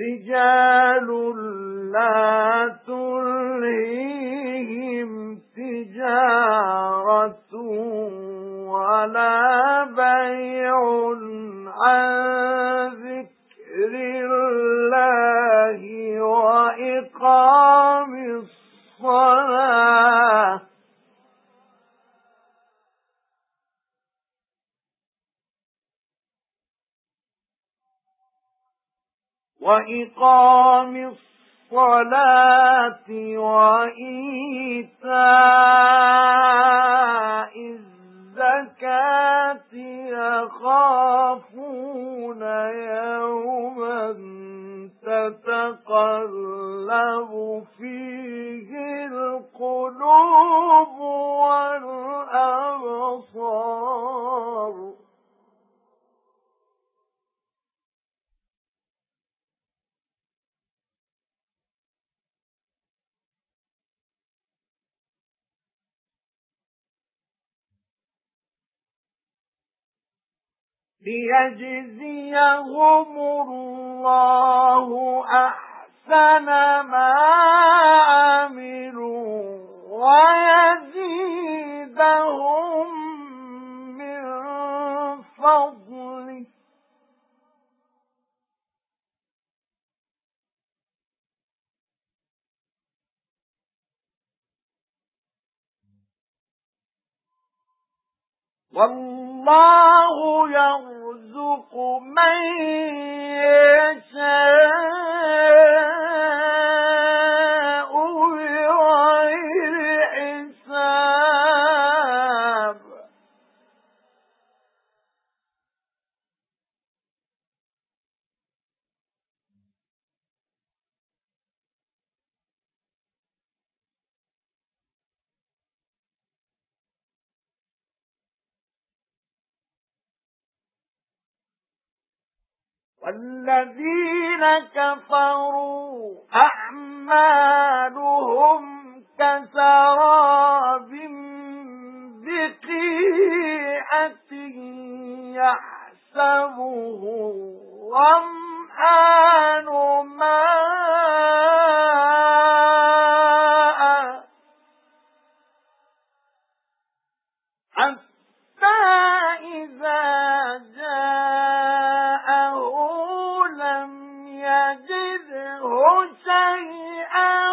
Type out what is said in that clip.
رِجَالٌ لَّا تُلْهِيهِمْ تِجَارَةٌ وَلَا بَيْعٌ عَن ذِكْرِ اللَّهِ وَإِقَامِ وَإِقَامِ الصَّلَاةِ وَإِيتَاءِ الزَّكَاةِ يَخَافُونَ يَوْمًا تَتَقَلَّبُ فِيهِ الْقُلُوبُ. لِيَجْزِيَهُمُ اللَّهُ أَحْسَنَ مَا عَمِلُوا وَيَزِيدَهُم مِّن فَضْلِهِ. وَاللَّهُ يَرْزُقُ مَن وَالَّذِينَ كَفَرُوا أَعْمَالُهُمْ كَسَرَابٍ بِقِيعَةٍ يَحْسَبُهُ الظَّمْآنُ مَاءً شيئا